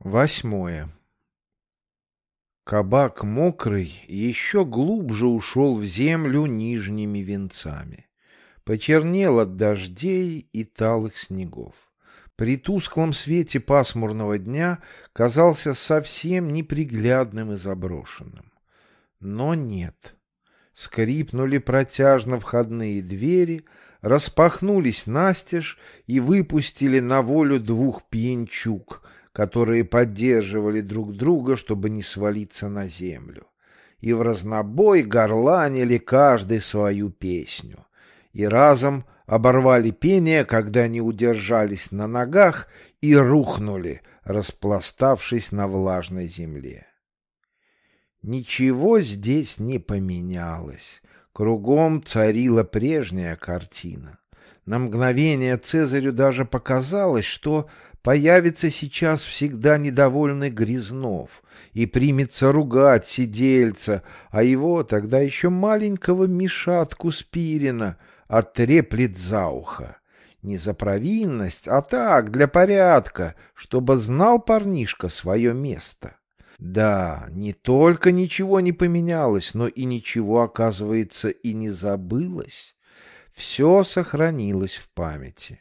Восьмое. Кабак мокрый еще глубже ушел в землю нижними венцами. Почернел от дождей и талых снегов. При тусклом свете пасмурного дня казался совсем неприглядным и заброшенным. Но нет. Скрипнули протяжно входные двери, распахнулись настежь и выпустили на волю двух пьянчук — которые поддерживали друг друга, чтобы не свалиться на землю. И в разнобой горланили каждый свою песню. И разом оборвали пение, когда не удержались на ногах и рухнули, распластавшись на влажной земле. Ничего здесь не поменялось. Кругом царила прежняя картина. На мгновение Цезарю даже показалось, что появится сейчас всегда недовольный Грязнов и примется ругать сидельца, а его тогда еще маленького Мишатку Спирина оттреплет за ухо. Не за провинность, а так, для порядка, чтобы знал парнишка свое место. Да, не только ничего не поменялось, но и ничего, оказывается, и не забылось. Все сохранилось в памяти.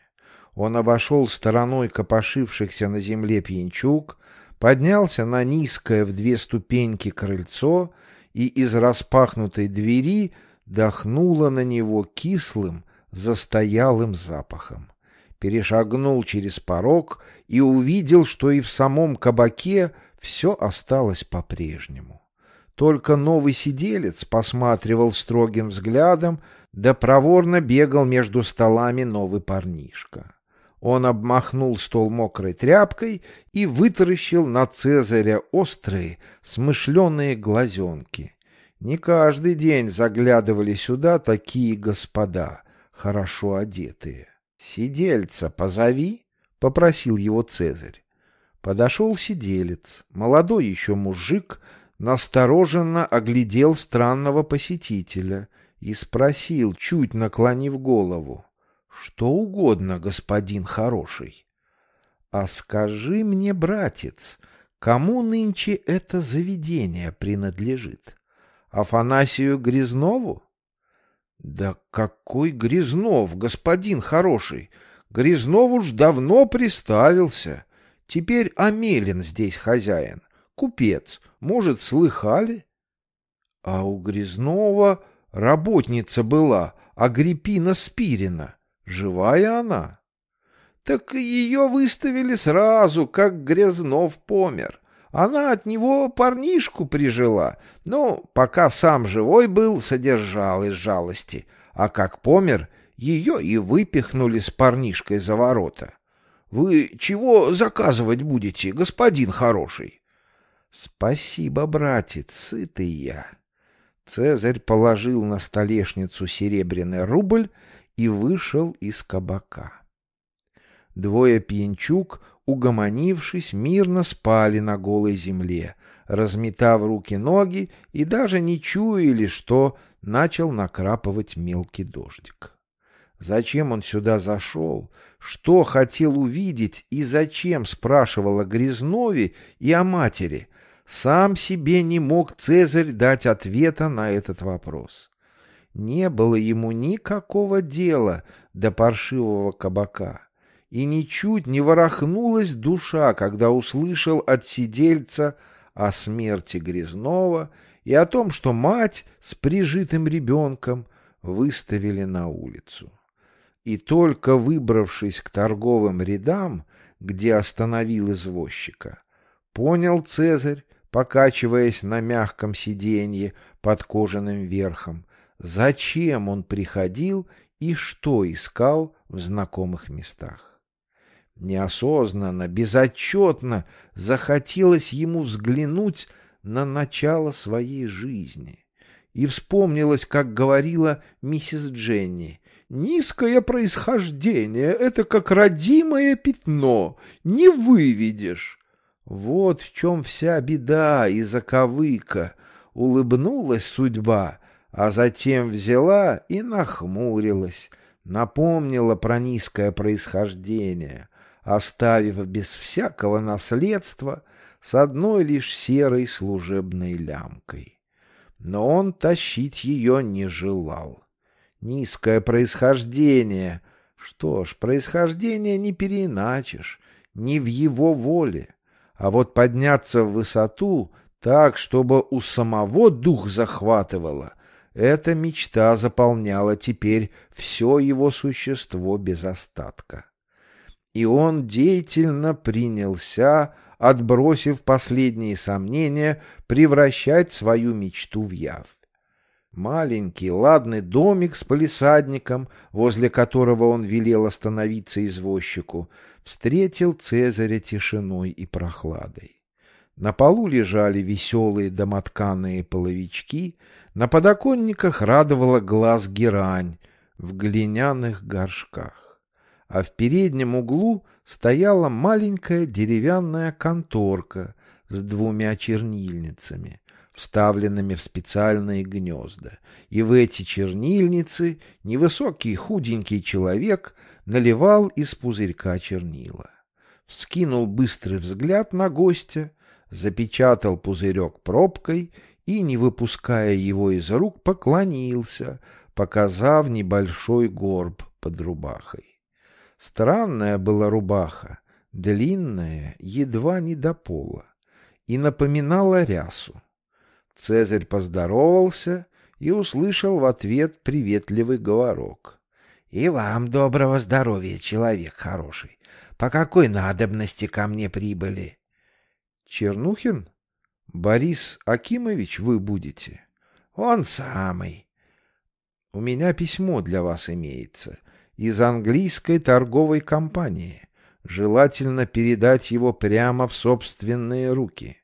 Он обошел стороной копошившихся на земле пьянчуг, поднялся на низкое в две ступеньки крыльцо и из распахнутой двери дохнуло на него кислым, застоялым запахом. Перешагнул через порог и увидел, что и в самом кабаке все осталось по-прежнему. Только новый сиделец посматривал строгим взглядом, да проворно бегал между столами новый парнишка. Он обмахнул стол мокрой тряпкой и вытаращил на Цезаря острые, смышленые глазенки. Не каждый день заглядывали сюда такие господа, хорошо одетые. «Сидельца позови», — попросил его Цезарь. Подошел сиделец, молодой еще мужик, настороженно оглядел странного посетителя и спросил, чуть наклонив голову. Что угодно, господин хороший. А скажи мне, братец, кому нынче это заведение принадлежит? Афанасию Грязнову? Да какой Грязнов, господин хороший? Грязнов уж давно приставился. Теперь Амелин здесь хозяин, купец, может, слыхали? А у Грязнова работница была, Агриппина Спирина. Живая она? Так ее выставили сразу, как Грязнов помер. Она от него парнишку прижила, но пока сам живой был, содержал из жалости, а как помер, ее и выпихнули с парнишкой за ворота. Вы чего заказывать будете, господин хороший? Спасибо, братец, сытый я. Цезарь положил на столешницу серебряный рубль и вышел из кабака. Двое пьянчук, угомонившись, мирно спали на голой земле, разметав руки-ноги и даже не чуяли, что начал накрапывать мелкий дождик. Зачем он сюда зашел? Что хотел увидеть и зачем спрашивал о Грязнове и о матери? Сам себе не мог Цезарь дать ответа на этот вопрос. Не было ему никакого дела до паршивого кабака, и ничуть не ворохнулась душа, когда услышал от сидельца о смерти Грязнова и о том, что мать с прижитым ребенком выставили на улицу. И только выбравшись к торговым рядам, где остановил извозчика, понял Цезарь, покачиваясь на мягком сиденье под кожаным верхом, зачем он приходил и что искал в знакомых местах. Неосознанно, безотчетно захотелось ему взглянуть на начало своей жизни. И вспомнилось, как говорила миссис Дженни, «Низкое происхождение — это как родимое пятно, не выведешь». Вот в чем вся беда и заковыка. Улыбнулась судьба, а затем взяла и нахмурилась, напомнила про низкое происхождение, оставив без всякого наследства с одной лишь серой служебной лямкой. Но он тащить ее не желал. Низкое происхождение. Что ж, происхождение не переиначишь, не в его воле. А вот подняться в высоту так, чтобы у самого дух захватывало, эта мечта заполняла теперь все его существо без остатка. И он деятельно принялся, отбросив последние сомнения, превращать свою мечту в явь. Маленький ладный домик с полисадником, возле которого он велел остановиться извозчику, встретил Цезаря тишиной и прохладой. На полу лежали веселые домотканые половички, на подоконниках радовала глаз герань в глиняных горшках, а в переднем углу стояла маленькая деревянная конторка с двумя чернильницами, вставленными в специальные гнезда, и в эти чернильницы невысокий худенький человек наливал из пузырька чернила. Вскинул быстрый взгляд на гостя, запечатал пузырек пробкой и, не выпуская его из рук, поклонился, показав небольшой горб под рубахой. Странная была рубаха, длинная, едва не до пола, и напоминала рясу. Цезарь поздоровался и услышал в ответ приветливый говорок. — И вам доброго здоровья, человек хороший. По какой надобности ко мне прибыли? — Чернухин? Борис Акимович вы будете? Он самый. У меня письмо для вас имеется из английской торговой компании. Желательно передать его прямо в собственные руки.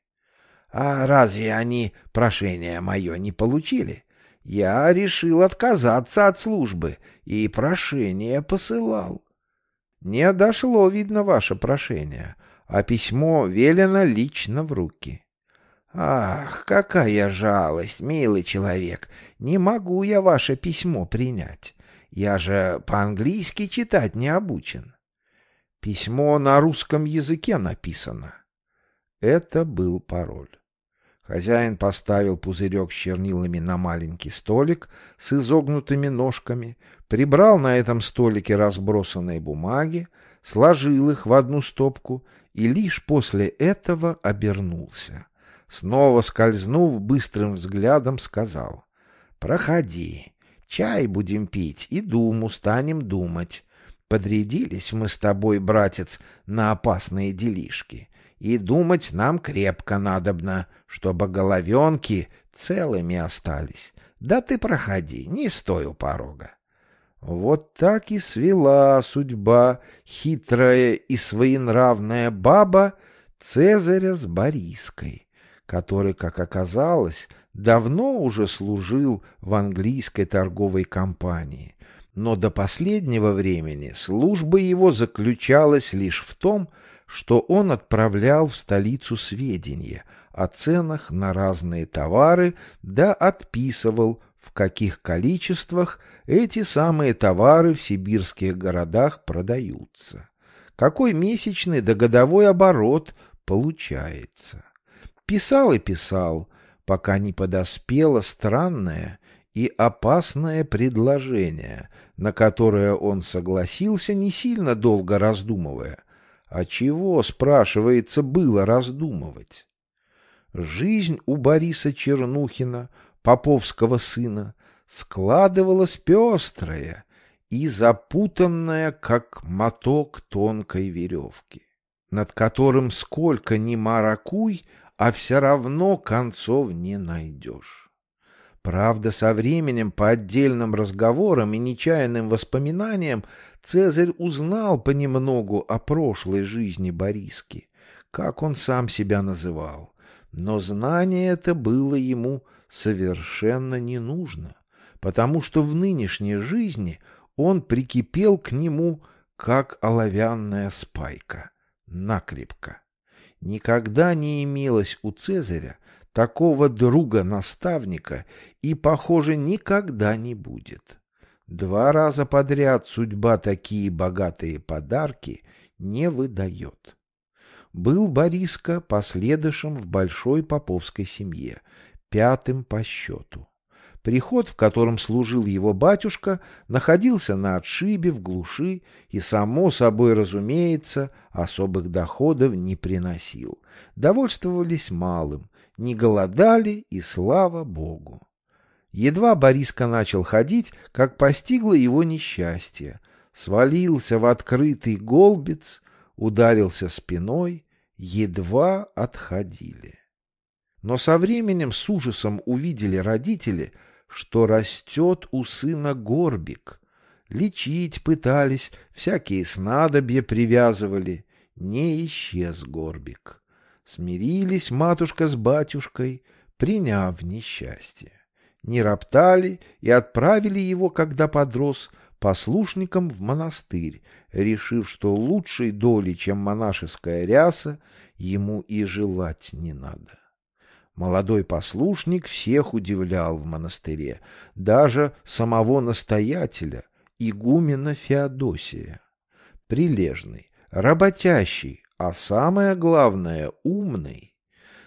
А разве они прошение мое не получили? Я решил отказаться от службы и прошение посылал. Не дошло, видно, ваше прошение, а письмо велено лично в руки. «Ах, какая жалость, милый человек! Не могу я ваше письмо принять. Я же по-английски читать не обучен». Письмо на русском языке написано. Это был пароль. Хозяин поставил пузырек с чернилами на маленький столик с изогнутыми ножками, прибрал на этом столике разбросанные бумаги, сложил их в одну стопку и лишь после этого обернулся. Снова скользнув быстрым взглядом, сказал. «Проходи. Чай будем пить и думу станем думать. Подрядились мы с тобой, братец, на опасные делишки. И думать нам крепко надобно, чтобы головенки целыми остались. Да ты проходи, не стой у порога». Вот так и свела судьба хитрая и своенравная баба Цезаря с Бориской который, как оказалось, давно уже служил в английской торговой компании. Но до последнего времени служба его заключалась лишь в том, что он отправлял в столицу сведения о ценах на разные товары, да отписывал, в каких количествах эти самые товары в сибирских городах продаются, какой месячный да годовой оборот получается. Писал и писал, пока не подоспело странное и опасное предложение, на которое он согласился, не сильно долго раздумывая. А чего, спрашивается, было раздумывать? Жизнь у Бориса Чернухина, поповского сына, складывалась пестрая и запутанная, как моток тонкой веревки, над которым сколько ни маракуй, а все равно концов не найдешь. Правда, со временем, по отдельным разговорам и нечаянным воспоминаниям, Цезарь узнал понемногу о прошлой жизни Бориски, как он сам себя называл. Но знание это было ему совершенно не нужно, потому что в нынешней жизни он прикипел к нему, как оловянная спайка, накрепко. Никогда не имелось у Цезаря такого друга-наставника и, похоже, никогда не будет. Два раза подряд судьба такие богатые подарки не выдает. Был Бориска последующим в большой поповской семье, пятым по счету. Приход, в котором служил его батюшка, находился на отшибе в глуши и, само собой разумеется, особых доходов не приносил. Довольствовались малым, не голодали и слава богу. Едва Бориска начал ходить, как постигло его несчастье. Свалился в открытый голбец, ударился спиной, едва отходили. Но со временем с ужасом увидели родители — что растет у сына горбик. Лечить пытались, всякие снадобья привязывали. Не исчез горбик. Смирились матушка с батюшкой, приняв несчастье. Не роптали и отправили его, когда подрос, послушником в монастырь, решив, что лучшей доли, чем монашеская ряса, ему и желать не надо. Молодой послушник всех удивлял в монастыре, даже самого настоятеля, игумена Феодосия. Прилежный, работящий, а самое главное — умный.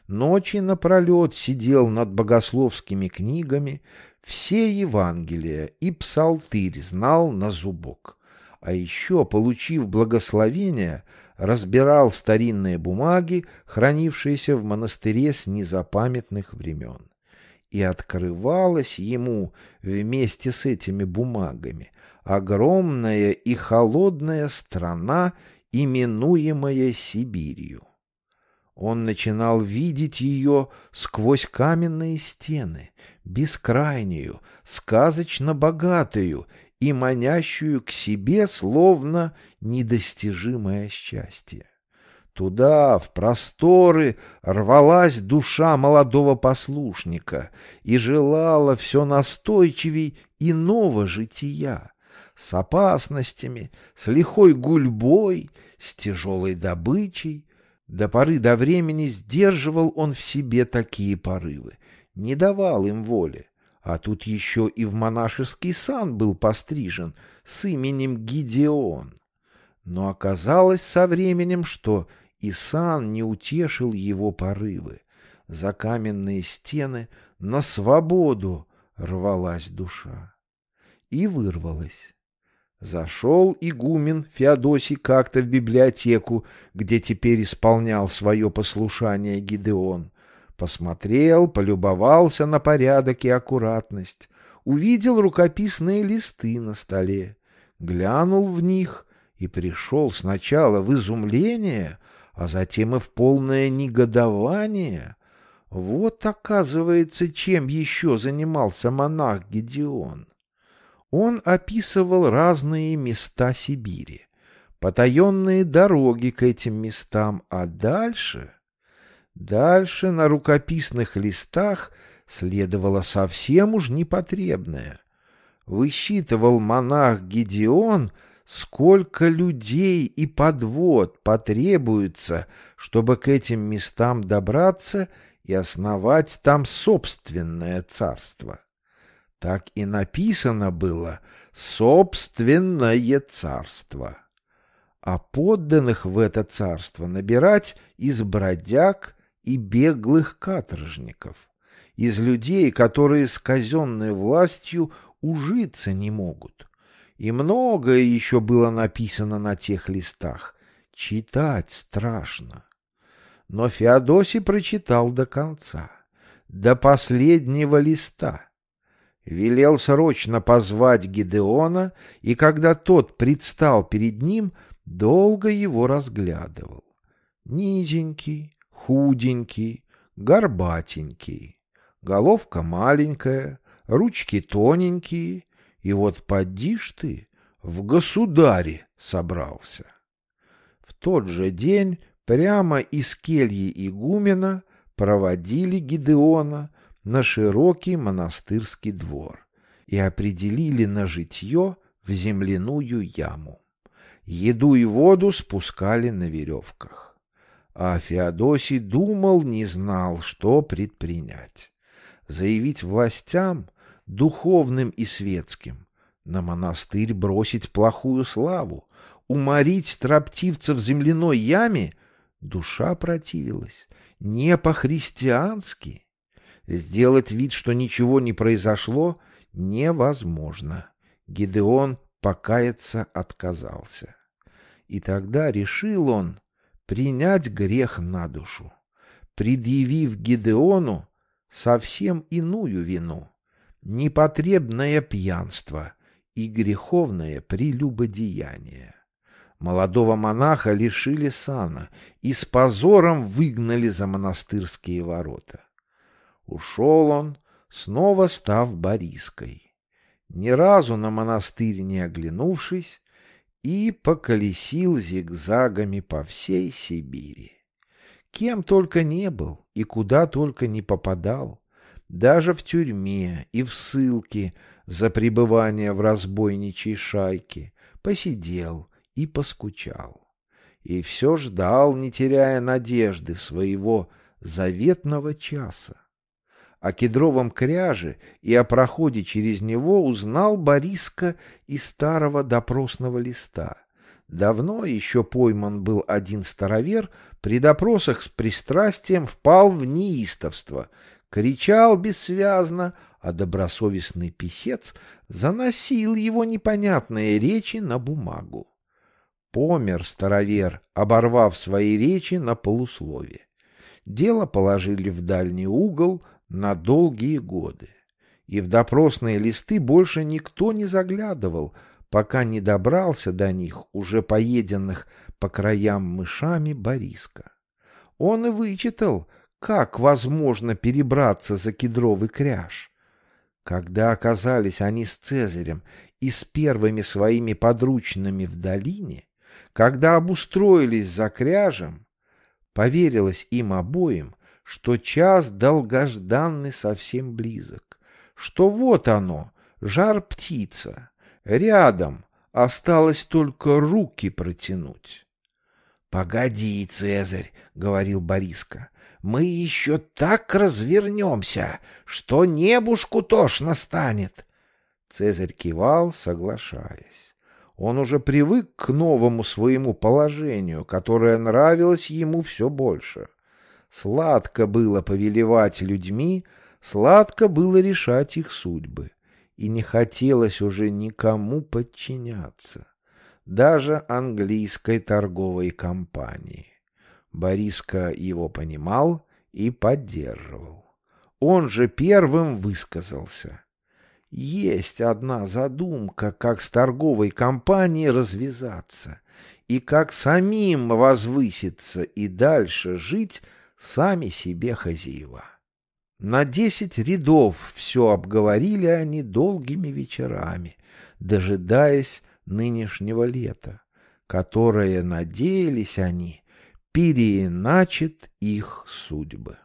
Ночи напролет сидел над богословскими книгами, все Евангелия и псалтырь знал на зубок. А еще, получив благословение, разбирал старинные бумаги, хранившиеся в монастыре с незапамятных времен. И открывалась ему вместе с этими бумагами огромная и холодная страна, именуемая Сибирью. Он начинал видеть ее сквозь каменные стены, бескрайнюю, сказочно богатую и манящую к себе словно недостижимое счастье. Туда, в просторы, рвалась душа молодого послушника и желала все настойчивей иного жития, с опасностями, с лихой гульбой, с тяжелой добычей. До поры до времени сдерживал он в себе такие порывы, не давал им воли. А тут еще и в монашеский сан был пострижен с именем Гидеон. Но оказалось со временем, что и сан не утешил его порывы. За каменные стены на свободу рвалась душа. И вырвалась. Зашел игумен Феодосий как-то в библиотеку, где теперь исполнял свое послушание Гидеон, Посмотрел, полюбовался на порядок и аккуратность, увидел рукописные листы на столе, глянул в них и пришел сначала в изумление, а затем и в полное негодование. Вот, оказывается, чем еще занимался монах Гедеон. Он описывал разные места Сибири, потаенные дороги к этим местам, а дальше... Дальше на рукописных листах следовало совсем уж непотребное. Высчитывал монах Гедеон, сколько людей и подвод потребуется, чтобы к этим местам добраться и основать там собственное царство. Так и написано было «собственное царство». А подданных в это царство набирать из бродяг и беглых каторжников, из людей, которые с казенной властью ужиться не могут. И многое еще было написано на тех листах. Читать страшно. Но Феодосий прочитал до конца, до последнего листа. Велел срочно позвать Гидеона, и когда тот предстал перед ним, долго его разглядывал. Низенький, худенький, горбатенький, головка маленькая, ручки тоненькие, и вот поди ж ты, в государе собрался. В тот же день прямо из кельи игумена проводили Гидеона на широкий монастырский двор и определили на житье в земляную яму. Еду и воду спускали на веревках а Феодосий думал, не знал, что предпринять. Заявить властям, духовным и светским, на монастырь бросить плохую славу, уморить строптивца в земляной яме, душа противилась. Не по-христиански. Сделать вид, что ничего не произошло, невозможно. Гидеон покаяться отказался. И тогда решил он принять грех на душу, предъявив Гидеону совсем иную вину — непотребное пьянство и греховное прелюбодеяние. Молодого монаха лишили сана и с позором выгнали за монастырские ворота. Ушел он, снова став Бориской, ни разу на монастырь не оглянувшись, и поколесил зигзагами по всей Сибири. Кем только не был и куда только не попадал, даже в тюрьме и в ссылке за пребывание в разбойничьей шайке, посидел и поскучал. И все ждал, не теряя надежды, своего заветного часа. О кедровом кряже и о проходе через него узнал Бориска из старого допросного листа. Давно еще пойман был один старовер, при допросах с пристрастием впал в неистовство, кричал бессвязно, а добросовестный писец заносил его непонятные речи на бумагу. Помер старовер, оборвав свои речи на полусловие. Дело положили в дальний угол, на долгие годы. И в допросные листы больше никто не заглядывал, пока не добрался до них, уже поеденных по краям мышами Бориска. Он и вычитал, как возможно перебраться за кедровый кряж. Когда оказались они с Цезарем и с первыми своими подручными в долине, когда обустроились за кряжем, поверилось им обоим, что час долгожданный совсем близок, что вот оно, жар птица, рядом, осталось только руки протянуть. — Погоди, Цезарь, — говорил Бориска, — мы еще так развернемся, что небушку тошно станет. Цезарь кивал, соглашаясь. Он уже привык к новому своему положению, которое нравилось ему все больше. Сладко было повелевать людьми, сладко было решать их судьбы, и не хотелось уже никому подчиняться, даже английской торговой компании. Бориска его понимал и поддерживал. Он же первым высказался. Есть одна задумка, как с торговой компанией развязаться и как самим возвыситься и дальше жить сами себе хозяева. На десять рядов все обговорили они долгими вечерами, дожидаясь нынешнего лета, которое, надеялись они, переиначит их судьбы.